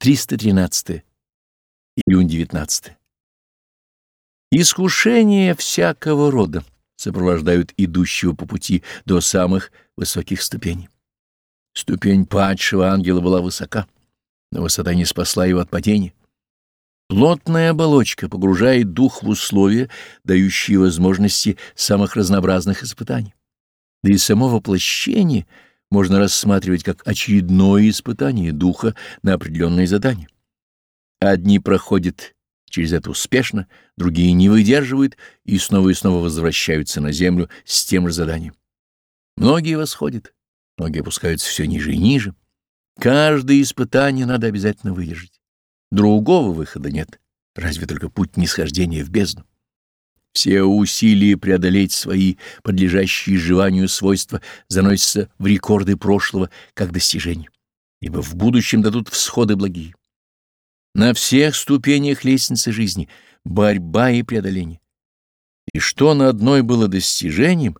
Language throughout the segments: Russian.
313. Июнь 19. Искушения всякого рода сопровождают идущего по пути до самых высоких ступеней. Ступень падшего ангела была высока, но высота не спасла его от падения. Плотная оболочка погружает дух в условия, дающие возможности самых разнообразных испытаний. Да и само воплощение — можно рассматривать как очередное испытание духа на определенное задание. Одни проходят через это успешно, другие не выдерживают и снова и снова возвращаются на землю с тем же заданием. Многие восходят, многие опускаются все ниже и ниже. Каждое испытание надо обязательно выдержать. Другого выхода нет, разве только путь нисхождения в бездну. Все усилия преодолеть свои, подлежащие изживанию свойства, заносятся в рекорды прошлого как достижения, ибо в будущем дадут всходы благие. На всех ступенях лестницы жизни борьба и преодоление. И что на одной было достижением,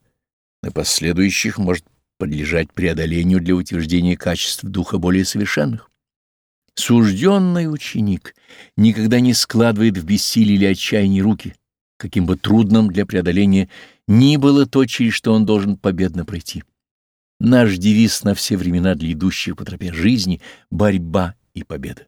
на последующих может подлежать преодолению для утверждения качеств духа более совершенных. Сужденный ученик никогда не складывает в бессилие или отчаянии руки, каким бы трудным для преодоления ни было то, через что он должен победно пройти. Наш девиз на все времена для идущих по тропе жизни — борьба и победа.